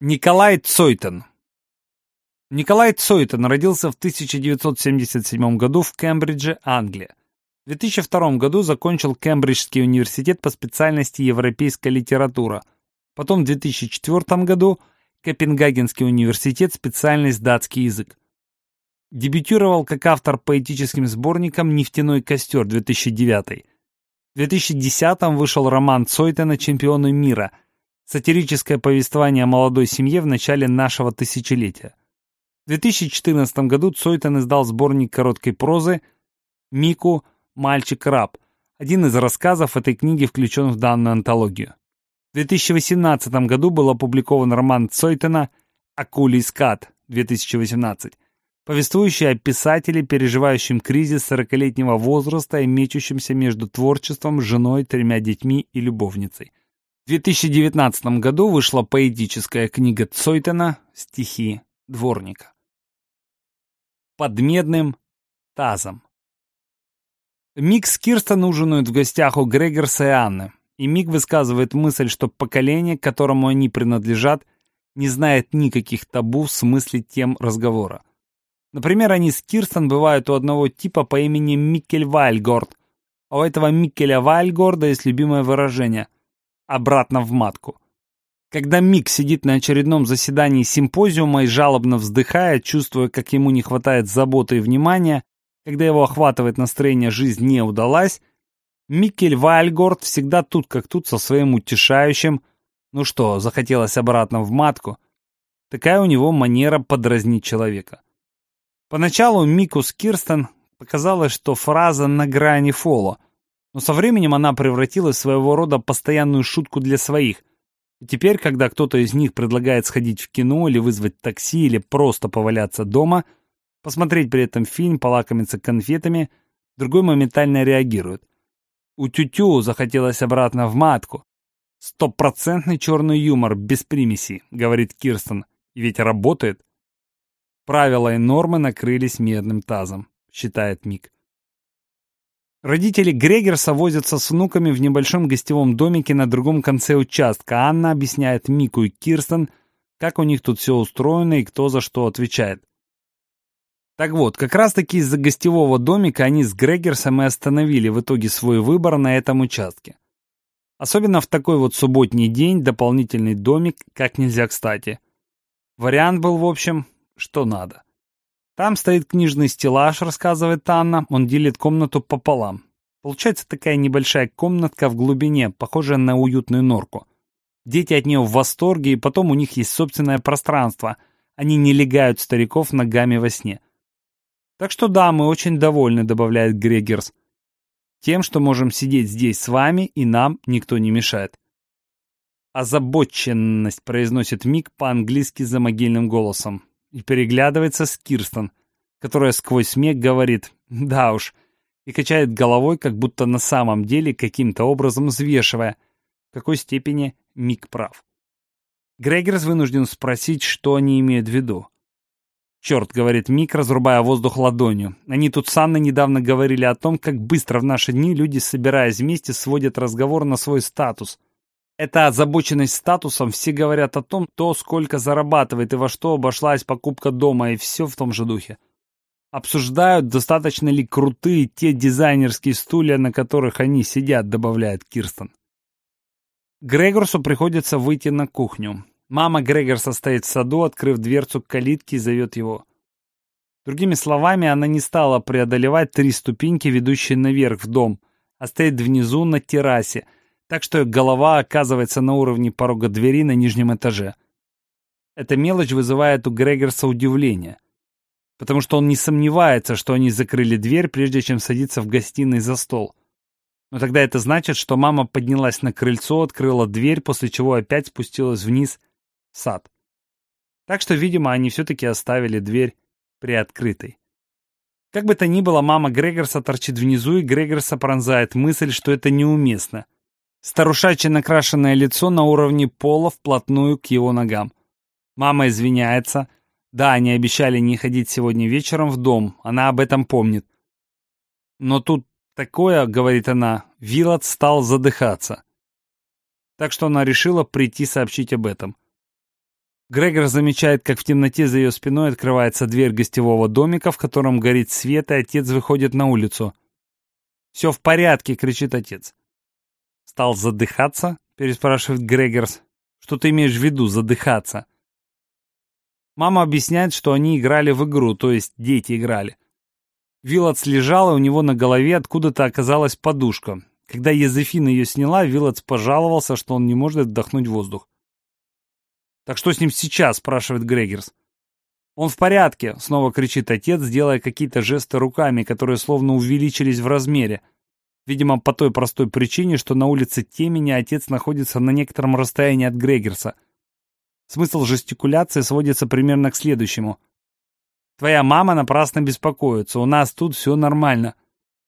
Николай Цойтен Николай Цойтен родился в 1977 году в Кембридже, Англия. В 2002 году закончил Кембриджский университет по специальности европейская литература. Потом в 2004 году Копенгагенский университет, специальность датский язык. Дебютировал как автор поэтическим сборником «Нефтяной костер» 2009. В 2010 вышел роман Цойтена «Чемпионы мира», Сатирическое повествование о молодой семье в начале нашего тысячелетия. В 2014 году Цойтен издал сборник короткой прозы «Мику. Мальчик-раб». Один из рассказов этой книги включен в данную антологию. В 2018 году был опубликован роман Цойтена «Акулий скат» 2018, повествующий о писателе, переживающем кризис 40-летнего возраста и мечущемся между творчеством, женой, тремя детьми и любовницей. В 2019 году вышла поэтическая книга Цойтена «Стихи дворника». Под медным тазом. Мик с Кирстен ужинают в гостях у Грегорса и Анны, и Мик высказывает мысль, что поколение, к которому они принадлежат, не знает никаких табу в смысле тем разговора. Например, они с Кирстен бывают у одного типа по имени Микель Вальгорд, а у этого Микеля Вальгорда есть любимое выражение – обратно в матку. Когда Мик сидит на очередном заседании симпозиума и жалобно вздыхает, чувствуя, как ему не хватает заботы и внимания, когда его охватывает настроение «жизнь не удалась», Микель Вальгорд всегда тут как тут со своим утешающим «ну что, захотелось обратно в матку?» Такая у него манера подразнить человека. Поначалу Мику с Кирстен показалось, что фраза на грани фола, но со временем она превратилась в своего рода постоянную шутку для своих. И теперь, когда кто-то из них предлагает сходить в кино или вызвать такси, или просто поваляться дома, посмотреть при этом фильм, полакомиться конфетами, другой моментально реагирует. У Тютю захотелось обратно в матку. «Стопроцентный черный юмор, без примесей», — говорит Кирстен. И ведь работает. Правила и нормы накрылись медным тазом, считает Мик. Родители Грегерса возятся с внуками в небольшом гостевом домике на другом конце участка. Анна объясняет Мику и Кирстен, как у них тут все устроено и кто за что отвечает. Так вот, как раз-таки из-за гостевого домика они с Грегерсом и остановили в итоге свой выбор на этом участке. Особенно в такой вот субботний день дополнительный домик как нельзя кстати. Вариант был, в общем, что надо. Там стоит книжный стеллаж, рассказывает Анна. Он делит комнату пополам. Получается такая небольшая комнатка в глубине, похожая на уютную норку. Дети от нее в восторге, и потом у них есть собственное пространство. Они не легают стариков ногами во сне. Так что да, мы очень довольны, добавляет Грегерс. Тем, что можем сидеть здесь с вами, и нам никто не мешает. Озабоченность, произносит Мик по-английски за могильным голосом и переглядывается с Кирстен, которая сквозь смех говорит «да уж», и качает головой, как будто на самом деле каким-то образом взвешивая, в какой степени Мик прав. Грегерс вынужден спросить, что они имеют в виду. «Черт», — говорит Мик, разрубая воздух ладонью. «Они тут с Анной недавно говорили о том, как быстро в наши дни люди, собираясь вместе, сводят разговор на свой статус. Эта озабоченность статусом, все говорят о том, кто сколько зарабатывает и во что обошлась покупка дома, и все в том же духе. Обсуждают, достаточно ли крутые те дизайнерские стулья, на которых они сидят, добавляет Кирстен. Грегорсу приходится выйти на кухню. Мама Грегорса стоит в саду, открыв дверцу калитки и зовет его. Другими словами, она не стала преодолевать три ступеньки, ведущие наверх в дом, а стоит внизу на террасе – так что голова оказывается на уровне порога двери на нижнем этаже. Эта мелочь вызывает у Грегорса удивление, потому что он не сомневается, что они закрыли дверь, прежде чем садиться в гостиной за стол. Но тогда это значит, что мама поднялась на крыльцо, открыла дверь, после чего опять спустилась вниз в сад. Так что, видимо, они все-таки оставили дверь приоткрытой. Как бы то ни было, мама Грегорса торчит внизу, и Грегорса пронзает мысль, что это неуместно — Старушачье накрашенное лицо на уровне пола вплотную к его ногам. Мама извиняется. Да, они обещали не ходить сегодня вечером в дом, она об этом помнит. Но тут такое, говорит она, Вилот стал задыхаться. Так что она решила прийти сообщить об этом. Грегор замечает, как в темноте за ее спиной открывается дверь гостевого домика, в котором горит свет, и отец выходит на улицу. «Все в порядке!» — кричит отец. «Стал задыхаться?» — переспрашивает Грегорс. «Что ты имеешь в виду, задыхаться?» Мама объясняет, что они играли в игру, то есть дети играли. Вилотс и у него на голове откуда-то оказалась подушка. Когда Езефина ее сняла, Вилотс пожаловался, что он не может вдохнуть воздух. «Так что с ним сейчас?» — спрашивает Грегерс. «Он в порядке!» — снова кричит отец, делая какие-то жесты руками, которые словно увеличились в размере. Видимо, по той простой причине, что на улице темени отец находится на некотором расстоянии от Грегерса. Смысл жестикуляции сводится примерно к следующему. «Твоя мама напрасно беспокоится, у нас тут все нормально.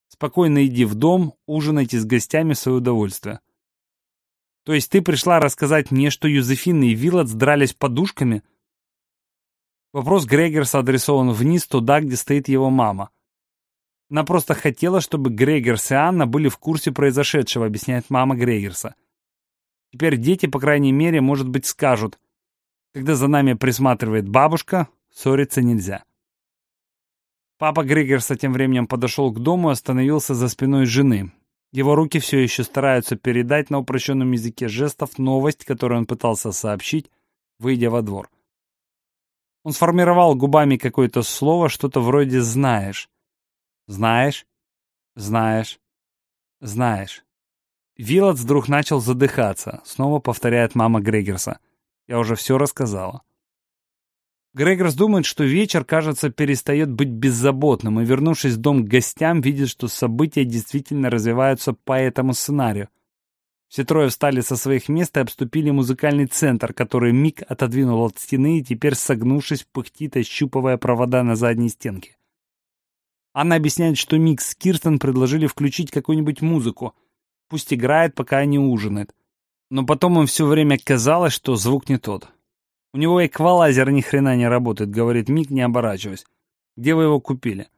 Спокойно иди в дом, ужинайте с гостями в свое удовольствие». То есть ты пришла рассказать мне, что Юзефина и Виллот дрались подушками? Вопрос Грегерса адресован вниз, туда, где стоит его мама. Она просто хотела, чтобы Грегерс и Анна были в курсе произошедшего, объясняет мама Грегерса. Теперь дети, по крайней мере, может быть, скажут, когда за нами присматривает бабушка, ссориться нельзя. Папа Грегерса тем временем подошел к дому и остановился за спиной жены. Его руки все еще стараются передать на упрощенном языке жестов новость, которую он пытался сообщить, выйдя во двор. Он сформировал губами какое-то слово, что-то вроде «знаешь». «Знаешь? Знаешь? Знаешь?» Вилотс вдруг начал задыхаться, снова повторяет мама Грегерса. «Я уже все рассказала». Грегорс думает, что вечер, кажется, перестает быть беззаботным, и, вернувшись в дом к гостям, видит, что события действительно развиваются по этому сценарию. Все трое встали со своих мест и обступили музыкальный центр, который Мик отодвинул от стены и теперь, согнувшись, пыхтит, ощупывая провода на задней стенке. Анна объясняет, что Мик с Кирстен предложили включить какую-нибудь музыку. Пусть играет, пока они ужинают. Но потом им все время казалось, что звук не тот. У него эквалайзер ни хрена не работает, говорит Мик, не оборачиваясь. Где вы его купили?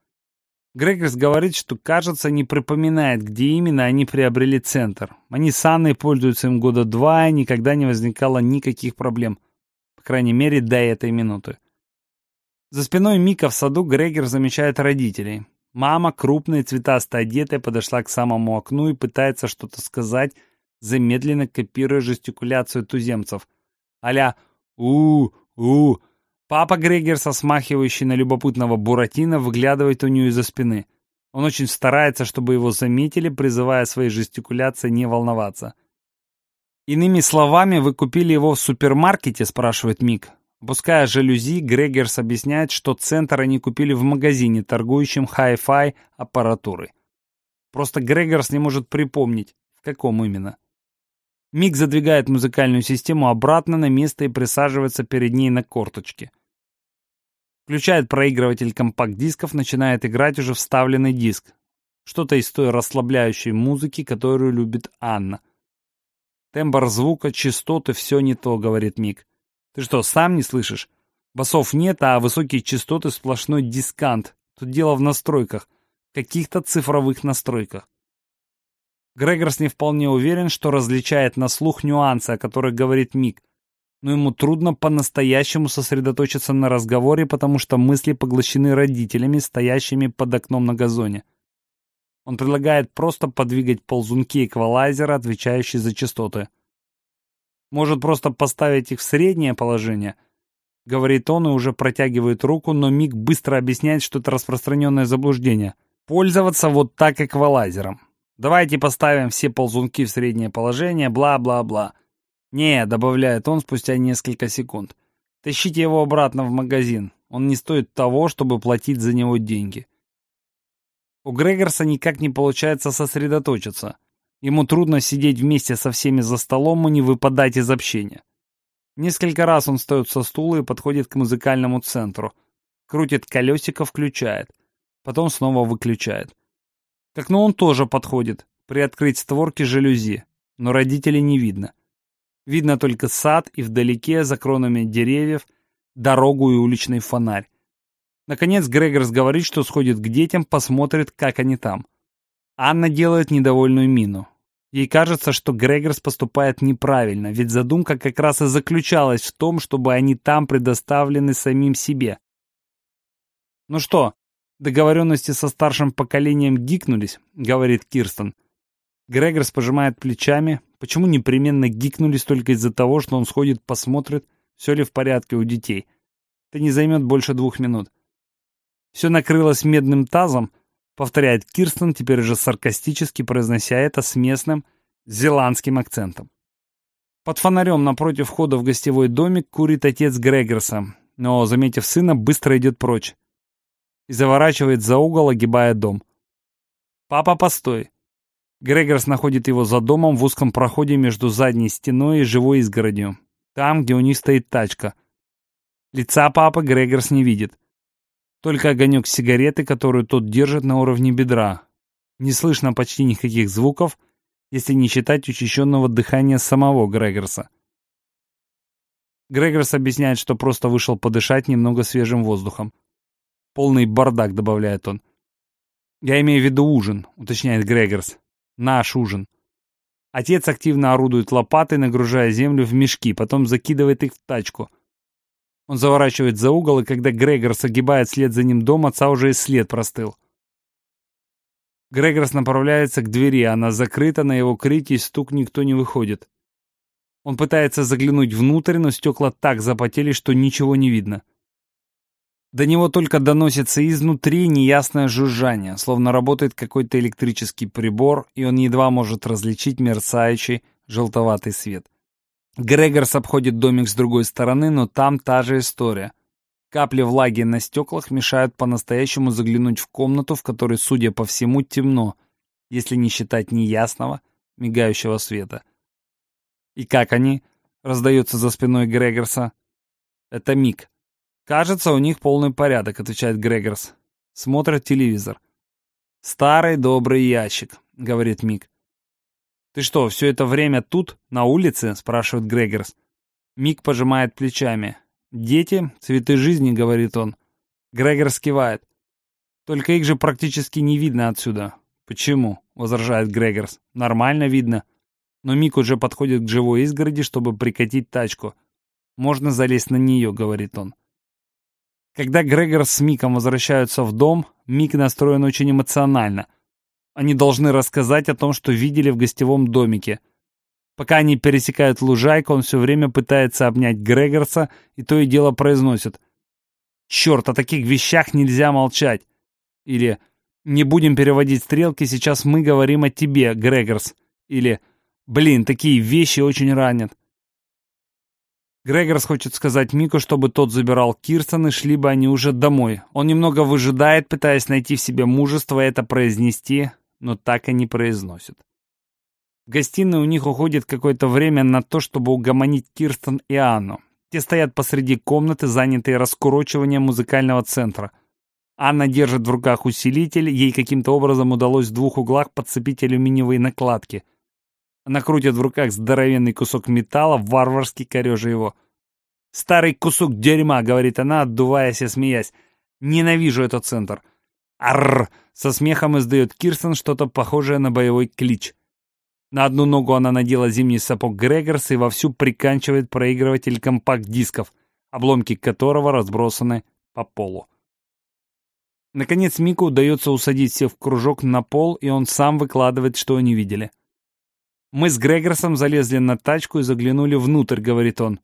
Грегорс говорит, что, кажется, не припоминает, где именно они приобрели центр. Они с Анной пользуются им года два, и никогда не возникало никаких проблем. По крайней мере, до этой минуты. За спиной Мика в саду Грегор замечает родителей. Мама, крупная, цветасто одетая, подошла к самому окну и пытается что-то сказать, замедленно копируя жестикуляцию туземцев. Аля у-у. Папа Грегерса, смахивающий на любопытного Буратино, выглядывает у нее из-за спины. Он очень старается, чтобы его заметили, призывая своей жестикуляцией не волноваться. «Иными словами, вы купили его в супермаркете?» – спрашивает Мик. Опуская жалюзи, Грегерс объясняет, что центр они купили в магазине, торгующем хай-фай аппаратурой. Просто Грегерс не может припомнить, в каком именно. Миг задвигает музыкальную систему обратно на место и присаживается перед ней на корточке. Включает проигрыватель компакт-дисков, начинает играть уже вставленный диск. Что-то из той расслабляющей музыки, которую любит Анна. Тембр звука, частоты, все не то, говорит Мик. Ты что, сам не слышишь? Басов нет, а высокие частоты сплошной дискант. Тут дело в настройках. Каких-то цифровых настройках. Грегорс не вполне уверен, что различает на слух нюансы, о которых говорит Мик, но ему трудно по-настоящему сосредоточиться на разговоре, потому что мысли поглощены родителями, стоящими под окном на газоне. Он предлагает просто подвигать ползунки эквалайзера, отвечающие за частоты. Может просто поставить их в среднее положение, говорит он и уже протягивает руку, но Мик быстро объясняет, что это распространенное заблуждение. Пользоваться вот так эквалайзером. Давайте поставим все ползунки в среднее положение, бла-бла-бла. Не, добавляет он спустя несколько секунд. Тащите его обратно в магазин. Он не стоит того, чтобы платить за него деньги. У Грегорса никак не получается сосредоточиться. Ему трудно сидеть вместе со всеми за столом и не выпадать из общения. Несколько раз он встает со стула и подходит к музыкальному центру. Крутит колесико, включает. Потом снова выключает. К окну он тоже подходит, приоткрыть створки жалюзи, но родителей не видно. Видно только сад и вдалеке, за кронами деревьев, дорогу и уличный фонарь. Наконец Грегорс говорит, что сходит к детям, посмотрит, как они там. Анна делает недовольную мину. Ей кажется, что Грегорс поступает неправильно, ведь задумка как раз и заключалась в том, чтобы они там предоставлены самим себе. «Ну что, договоренности со старшим поколением гикнулись?» — говорит Кирстен. Грегорс пожимает плечами. Почему непременно гикнулись только из-за того, что он сходит, посмотрит, все ли в порядке у детей? Это не займет больше двух минут. Все накрылось медным тазом, повторяет Кирстен, теперь уже саркастически произнося это с местным зеландским акцентом. Под фонарем напротив входа в гостевой домик курит отец Грегорса, но, заметив сына, быстро идет прочь и заворачивает за угол, огибая дом. «Папа, постой!» Грегорс находит его за домом в узком проходе между задней стеной и живой изгородью, там, где у них стоит тачка. Лица папы Грегорс не видит. Только огонек сигареты, которую тот держит на уровне бедра. Не слышно почти никаких звуков, если не считать учащенного дыхания самого Грегорса. Грегорс объясняет, что просто вышел подышать немного свежим воздухом. Полный бардак, добавляет он. «Я имею в виду ужин», — уточняет Грегорс. Наш ужин. Отец активно орудует лопатой, нагружая землю в мешки, потом закидывает их в тачку. Он заворачивает за угол, и когда Грегор согибает след за ним дом, отца уже и след простыл. Грегорс направляется к двери, она закрыта, на его крик и стук никто не выходит. Он пытается заглянуть внутрь, но стекла так запотели, что ничего не видно. До него только доносится изнутри неясное жужжание, словно работает какой-то электрический прибор, и он едва может различить мерцающий желтоватый свет. Грегорс обходит домик с другой стороны, но там та же история. Капли влаги на стеклах мешают по-настоящему заглянуть в комнату, в которой, судя по всему, темно, если не считать неясного, мигающего света. «И как они?» — раздается за спиной Грегорса. «Это Мик. «Кажется, у них полный порядок», — отвечает Грегорс. Смотрят телевизор. «Старый добрый ящик», — говорит Мик. «Ты что, все это время тут, на улице?» — спрашивает Грегорс. Мик пожимает плечами. «Дети — цветы жизни», — говорит он. Грегорс кивает. «Только их же практически не видно отсюда». «Почему?» — возражает Грегорс. «Нормально видно». Но Мик уже подходит к живой изгороди, чтобы прикатить тачку. «Можно залезть на нее», — говорит он. Когда Грегор с Миком возвращаются в дом, Мик настроен очень эмоционально. Они должны рассказать о том, что видели в гостевом домике. Пока они пересекают лужайку, он все время пытается обнять Грегорса и то и дело произносит. «Черт, о таких вещах нельзя молчать!» Или «Не будем переводить стрелки, сейчас мы говорим о тебе, Грегорс!» Или «Блин, такие вещи очень ранят!» Грегорс хочет сказать Мику, чтобы тот забирал Кирстен, и шли бы они уже домой. Он немного выжидает, пытаясь найти в себе мужество это произнести, но так и не произносит. В гостиной у них уходит какое-то время на то, чтобы угомонить Кирстен и Анну. Те стоят посреди комнаты, занятые раскурочиванием музыкального центра. Анна держит в руках усилитель, ей каким-то образом удалось в двух углах подцепить алюминиевые накладки. Она крутит в руках здоровенный кусок металла, варварски корежа его. «Старый кусок дерьма», — говорит она, отдуваясь и смеясь. «Ненавижу этот центр». «Арррр!» — со смехом издает Кирстен что-то похожее на боевой клич. На одну ногу она надела зимний сапог Грегорс и вовсю приканчивает проигрыватель компакт-дисков, обломки которого разбросаны по полу. Наконец Мику удается усадить всех в кружок на пол, и он сам выкладывает, что они видели. Мы с Грегорсом залезли на тачку и заглянули внутрь, говорит он.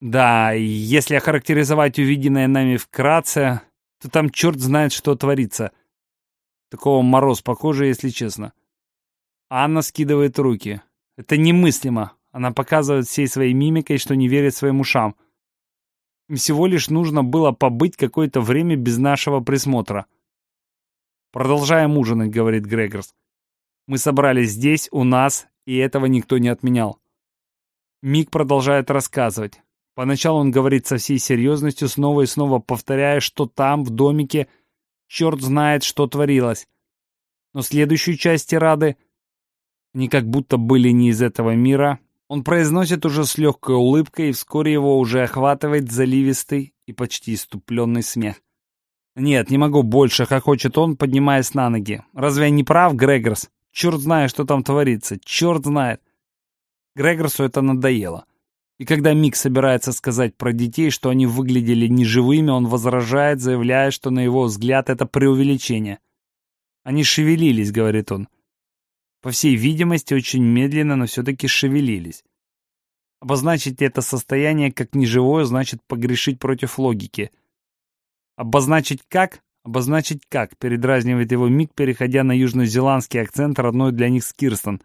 Да, если охарактеризовать увиденное нами вкратце, то там черт знает, что творится. Такого мороз похоже, если честно. Анна скидывает руки. Это немыслимо. Она показывает всей своей мимикой, что не верит своим ушам. Им всего лишь нужно было побыть какое-то время без нашего присмотра. «Продолжаем ужинать», — говорит Грегорс. «Мы собрались здесь, у нас, и этого никто не отменял. Мик продолжает рассказывать. Поначалу он говорит со всей серьезностью, снова и снова повторяя, что там, в домике, черт знает, что творилось. Но следующую часть тирады, они как будто были не из этого мира, он произносит уже с легкой улыбкой, и вскоре его уже охватывает заливистый и почти иступленный смех. «Нет, не могу больше», — хохочет он, поднимаясь на ноги. «Разве я не прав, Грегорс? Черт знает, что там творится. Черт знает. Грегорсу это надоело. И когда Мик собирается сказать про детей, что они выглядели неживыми, он возражает, заявляя, что на его взгляд это преувеличение. «Они шевелились», — говорит он. По всей видимости, очень медленно, но все-таки шевелились. Обозначить это состояние как неживое значит погрешить против логики. Обозначить как? Обозначить как, передразнивает его Мик, переходя на южнозеландский акцент, родной для них с Кирстен.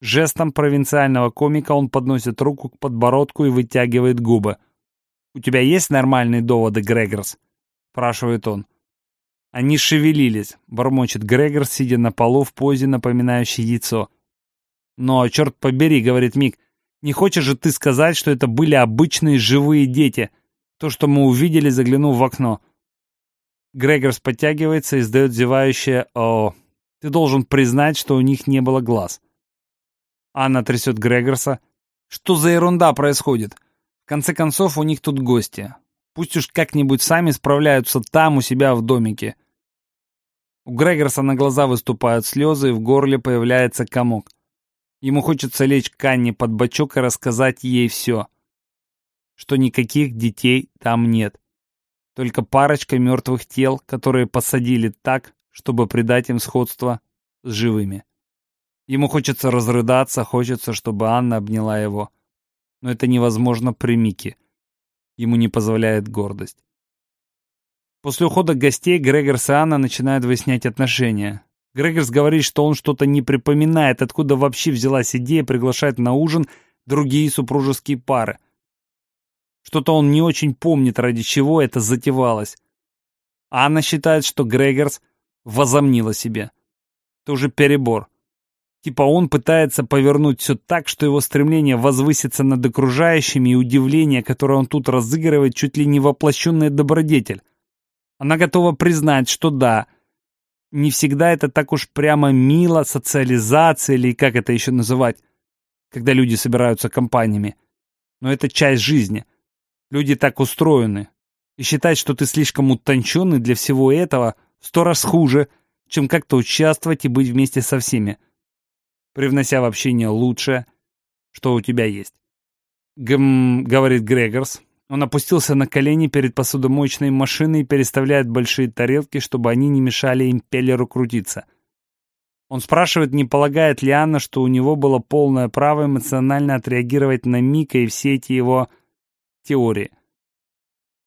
Жестом провинциального комика он подносит руку к подбородку и вытягивает губы. «У тебя есть нормальные доводы, Грегорс?» — спрашивает он. Они шевелились, бормочет Грегор, сидя на полу в позе, напоминающей яйцо. «Но, черт побери», — говорит Мик, — «не хочешь же ты сказать, что это были обычные живые дети? То, что мы увидели, заглянув в окно». Грегорс подтягивается и издает зевающее «О, ты должен признать, что у них не было глаз». Анна трясет Грегорса. «Что за ерунда происходит? В конце концов, у них тут гости. Пусть уж как-нибудь сами справляются там, у себя в домике». У Грегорса на глаза выступают слезы, и в горле появляется комок. Ему хочется лечь к Анне под бочок и рассказать ей все. Что никаких детей там нет. Только парочка мертвых тел, которые посадили так, чтобы придать им сходство с живыми. Ему хочется разрыдаться, хочется, чтобы Анна обняла его. Но это невозможно при Мике. Ему не позволяет гордость. После ухода гостей Грегорс и Анна начинают выяснять отношения. Грегорс говорит, что он что-то не припоминает, откуда вообще взялась идея приглашать на ужин другие супружеские пары. Что-то он не очень помнит, ради чего это затевалось. Анна считает, что Грегорс возомнила себе. Это уже перебор. Типа он пытается повернуть все так, что его стремление возвыситься над окружающими и удивление, которое он тут разыгрывает, чуть ли не воплощенный добродетель. Она готова признать, что да, не всегда это так уж прямо мило, социализация или как это еще называть, когда люди собираются компаниями. Но это часть жизни. Люди так устроены. И считать, что ты слишком утонченный для всего этого, сто раз хуже, чем как-то участвовать и быть вместе со всеми привнося в общение лучшее, что у тебя есть. «Гм», — говорит Грегорс. Он опустился на колени перед посудомоечной машиной и переставляет большие тарелки, чтобы они не мешали импеллеру крутиться. Он спрашивает, не полагает ли Анна, что у него было полное право эмоционально отреагировать на Мика и все эти его теории.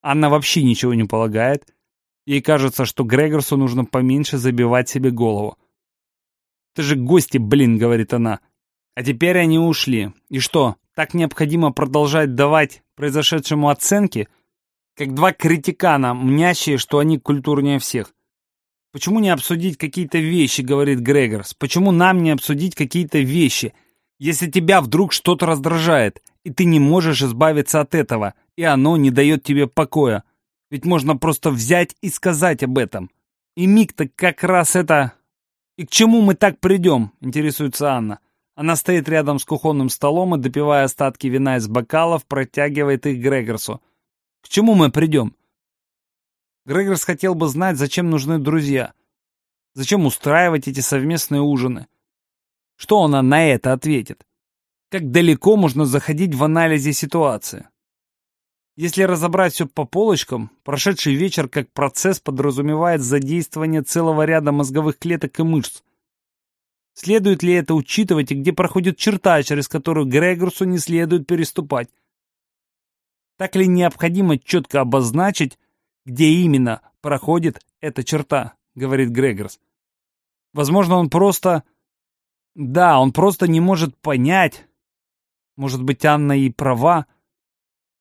Анна вообще ничего не полагает. Ей кажется, что Грегорсу нужно поменьше забивать себе голову. «Ты же гости, блин», — говорит она. А теперь они ушли. И что, так необходимо продолжать давать произошедшему оценки, как два критикана, мнящие, что они культурнее всех? Почему не обсудить какие-то вещи, говорит Грегорс? Почему нам не обсудить какие-то вещи? Если тебя вдруг что-то раздражает, и ты не можешь избавиться от этого, и оно не дает тебе покоя. Ведь можно просто взять и сказать об этом. И Мик-то как раз это «И к чему мы так придем?» — интересуется Анна. Она стоит рядом с кухонным столом и, допивая остатки вина из бокалов, протягивает их Грегорсу. «К чему мы придем?» Грегорс хотел бы знать, зачем нужны друзья. Зачем устраивать эти совместные ужины? Что она на это ответит? Как далеко можно заходить в анализе ситуации? Если разобрать все по полочкам, прошедший вечер как процесс подразумевает задействование целого ряда мозговых клеток и мышц. Следует ли это учитывать и где проходит черта, через которую Грегорсу не следует переступать? Так ли необходимо четко обозначить, где именно проходит эта черта, говорит Грегорс. Возможно, он просто... Да, он просто не может понять. Может быть, Анна и права,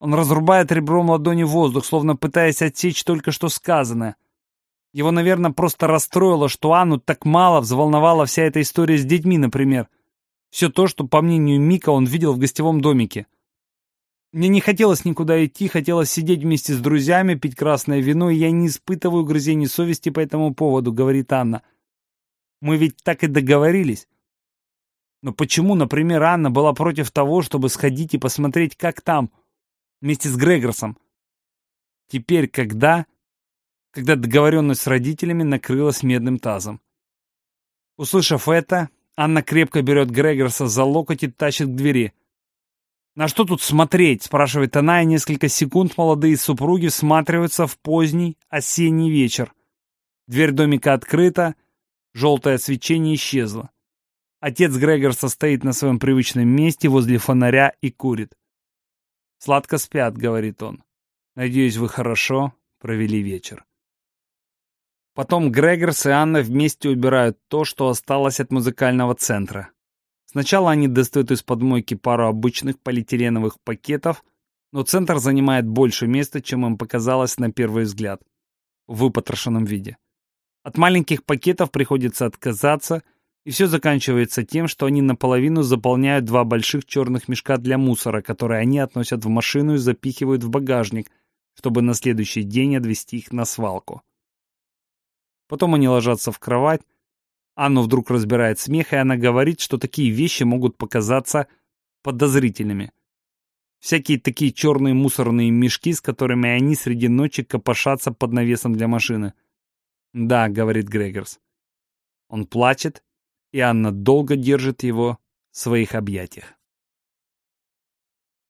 он разрубает ребром ладони воздух, словно пытаясь отсечь только что сказанное. Его, наверное, просто расстроило, что Анну так мало взволновала вся эта история с детьми, например. Все то, что, по мнению Мика, он видел в гостевом домике. Мне не хотелось никуда идти, хотелось сидеть вместе с друзьями, пить красное вино, и я не испытываю грызений совести по этому поводу, говорит Анна. Мы ведь так и договорились. Но почему, например, Анна была против того, чтобы сходить и посмотреть, как там, вместе с Грегорсом. Теперь когда? Когда договоренность с родителями накрылась медным тазом. Услышав это, Анна крепко берет Грегорса за локоть и тащит к двери. «На что тут смотреть?» — спрашивает она, и несколько секунд молодые супруги всматриваются в поздний осенний вечер. Дверь домика открыта, желтое свечение исчезло. Отец Грегорса стоит на своем привычном месте возле фонаря и курит. «Сладко спят», — говорит он. «Надеюсь, вы хорошо провели вечер». Потом Грегорс и Анна вместе убирают то, что осталось от музыкального центра. Сначала они достают из подмойки пару обычных полиэтиленовых пакетов, но центр занимает больше места, чем им показалось на первый взгляд, в выпотрошенном виде. От маленьких пакетов приходится отказаться, и все заканчивается тем, что они наполовину заполняют два больших черных мешка для мусора, которые они относят в машину и запихивают в багажник, чтобы на следующий день отвезти их на свалку. Потом они ложатся в кровать, Анну вдруг разбирает смех, и она говорит, что такие вещи могут показаться подозрительными. Всякие такие черные мусорные мешки, с которыми они среди ночи копошатся под навесом для машины. «Да», — говорит Грегорс. Он плачет, и Анна долго держит его в своих объятиях.